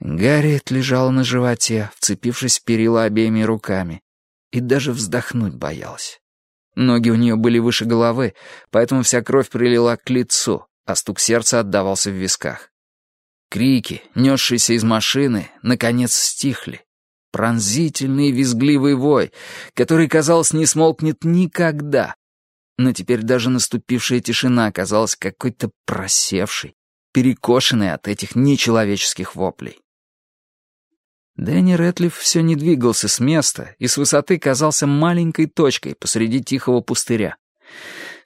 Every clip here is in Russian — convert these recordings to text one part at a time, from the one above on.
Гарриет лежала на животе, вцепившись в перила обеими руками, и даже вздохнуть боялась. Ноги у нее были выше головы, поэтому вся кровь прилила к лицу, а стук сердца отдавался в висках. Крики, несшиеся из машины, наконец стихли. Пронзительный визгливый вой, который, казалось, не смолкнет никогда. Но теперь даже наступившая тишина казалась какой-то просевшей, перекошенной от этих нечеловеческих воплей. Дэнни Рэтлиф все не двигался с места и с высоты казался маленькой точкой посреди тихого пустыря.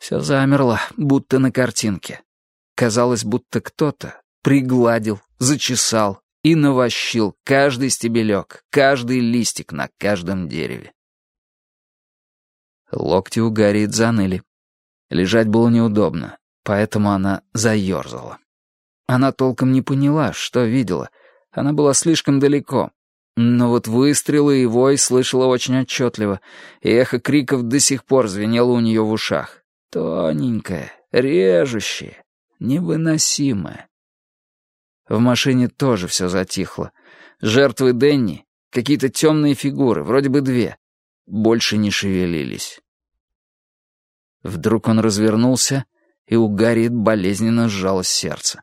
Все замерло, будто на картинке. Казалось, будто кто-то пригладил, зачесал и навощил каждый стебелек, каждый листик на каждом дереве. Локти у Гарриет заныли. Лежать было неудобно, поэтому она заерзала. Она толком не поняла, что видела. Она была слишком далеко, но вот выстрелы и вой слышала очень отчетливо, и эхо криков до сих пор звенело у нее в ушах. Тоненькое, режущее, невыносимое. В машине тоже все затихло. Жертвы Денни, какие-то темные фигуры, вроде бы две, больше не шевелились. Вдруг он развернулся, и у Гарриет болезненно сжалось сердце.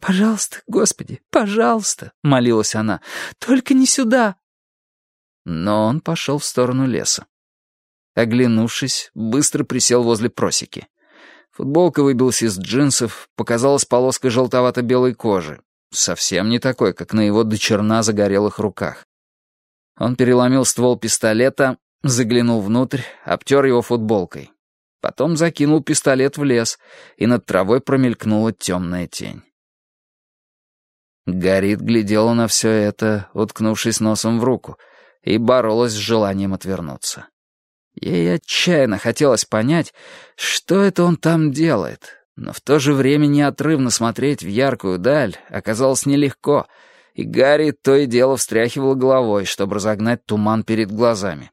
«Пожалуйста, Господи, пожалуйста!» — молилась она. «Только не сюда!» Но он пошел в сторону леса. Оглянувшись, быстро присел возле просеки. Футболка выбилась из джинсов, показалась полоска желтовато-белой кожи, совсем не такой, как на его до черна загорелых руках. Он переломил ствол пистолета, заглянул внутрь, обтер его футболкой. Потом закинул пистолет в лес, и над травой промелькнула темная тень. Горит глядела на все это, уткнувшись носом в руку, и боролась с желанием отвернуться. Ей отчаянно хотелось понять, что это он там делает, но в то же время неотрывно смотреть в яркую даль оказалось нелегко, и Гарри то и дело встряхивала головой, чтобы разогнать туман перед глазами.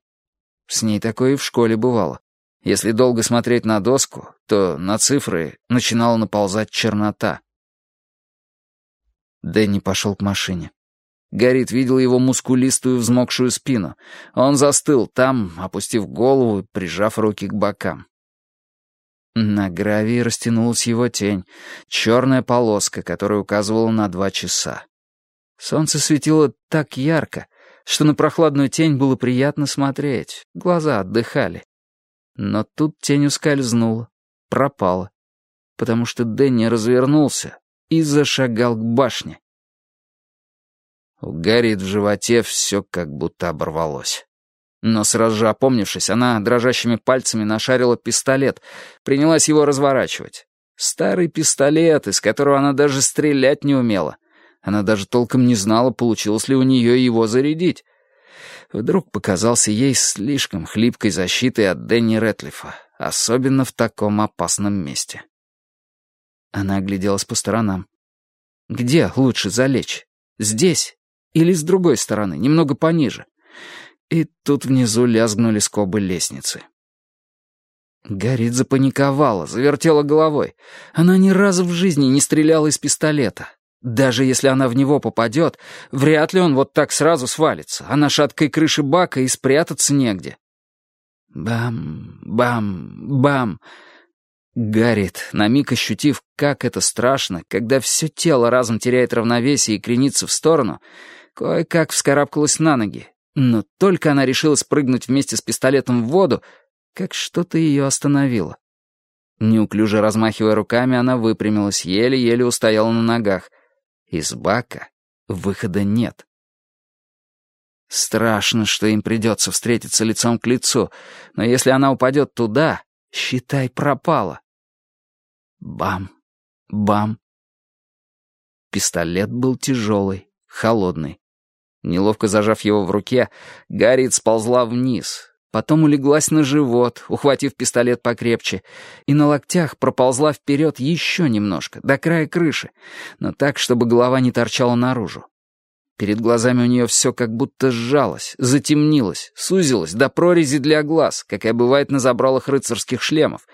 С ней такое и в школе бывало. Если долго смотреть на доску, то на цифры начинала наползать чернота — Дэнни пошел к машине. Гарит видел его мускулистую взмокшую спину. Он застыл там, опустив голову, прижав руки к бокам. На гравии растянулась его тень, черная полоска, которая указывала на два часа. Солнце светило так ярко, что на прохладную тень было приятно смотреть, глаза отдыхали. Но тут тень ускользнула, пропала, потому что Дэнни развернулся, и зашагал к башне. У Гарри в животе все как будто оборвалось. Но сразу же опомнившись, она дрожащими пальцами нашарила пистолет, принялась его разворачивать. Старый пистолет, из которого она даже стрелять не умела. Она даже толком не знала, получилось ли у нее его зарядить. Вдруг показался ей слишком хлипкой защитой от Дэнни Рэтлифа, особенно в таком опасном месте. Она огляделась по сторонам. Где лучше залечь? Здесь или с другой стороны, немного пониже? И тут внизу лязгнули скобы лестницы. Горит запаниковала, завертела головой. Она ни разу в жизни не стреляла из пистолета. Даже если она в него попадет, вряд ли он вот так сразу свалится, а на шаткой крыше бака и спрятаться негде. Бам, бам, бам. Гаррит, на миг ощутив, как это страшно, когда все тело разом теряет равновесие и кренится в сторону, кое-как вскарабкалась на ноги. Но только она решила спрыгнуть вместе с пистолетом в воду, как что-то ее остановило. Неуклюже размахивая руками, она выпрямилась, еле-еле устояла на ногах. Из бака выхода нет. Страшно, что им придется встретиться лицом к лицу, но если она упадет туда, считай, пропала. Бам! Бам! Пистолет был тяжелый, холодный. Неловко зажав его в руке, Гарриет сползла вниз, потом улеглась на живот, ухватив пистолет покрепче, и на локтях проползла вперед еще немножко, до края крыши, но так, чтобы голова не торчала наружу. Перед глазами у нее все как будто сжалось, затемнилось, сузилось до прорези для глаз, какая бывает на забралах рыцарских шлемов,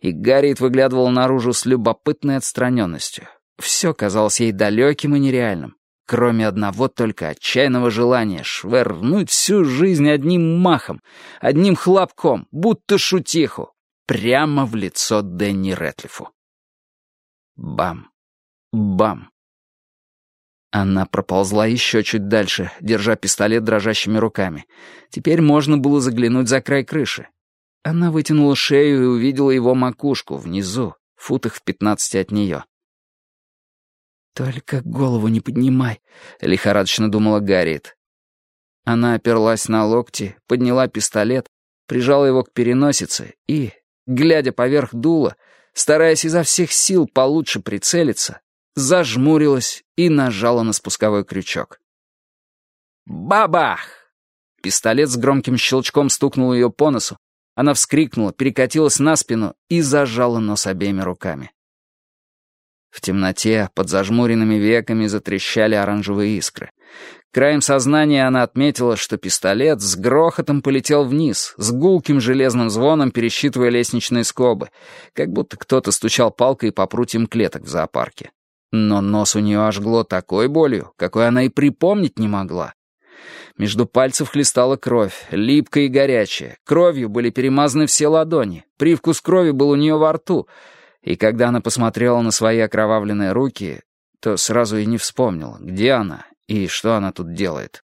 и Гарриет выглядывала наружу с любопытной отстраненностью. Все казалось ей далеким и нереальным. кроме одного только отчаянного желания швырнуть всю жизнь одним махом, одним хлопком, будто шутиху, прямо в лицо Дэнни Рэтлифу. Бам! Бам! Она проползла еще чуть дальше, держа пистолет дрожащими руками. Теперь можно было заглянуть за край крыши. Она вытянула шею и увидела его макушку внизу, футах в пятнадцати от нее. «Только голову не поднимай», — лихорадочно думала Гарриет. Она оперлась на локти, подняла пистолет, прижала его к переносице и, глядя поверх дула, стараясь изо всех сил получше прицелиться, зажмурилась и нажала на спусковой крючок. Бабах! Пистолет с громким щелчком стукнул ее по носу. Она вскрикнула, перекатилась на спину и зажала нос обеими руками. В темноте под зажмуренными веками затрещали оранжевые искры. Краем сознания она отметила, что пистолет с грохотом полетел вниз, с гулким железным звоном пересчитывая лестничные скобы, как будто кто-то стучал палкой по прутьям клеток в зоопарке. Но нос у нее ожгло такой болью, какой она и припомнить не могла. Между пальцев хлестала кровь, липкая и горячая. Кровью были перемазаны все ладони. Привкус крови был у нее во рту. И когда она посмотрела на свои окровавленные руки, то сразу и не вспомнила, где она и что она тут делает.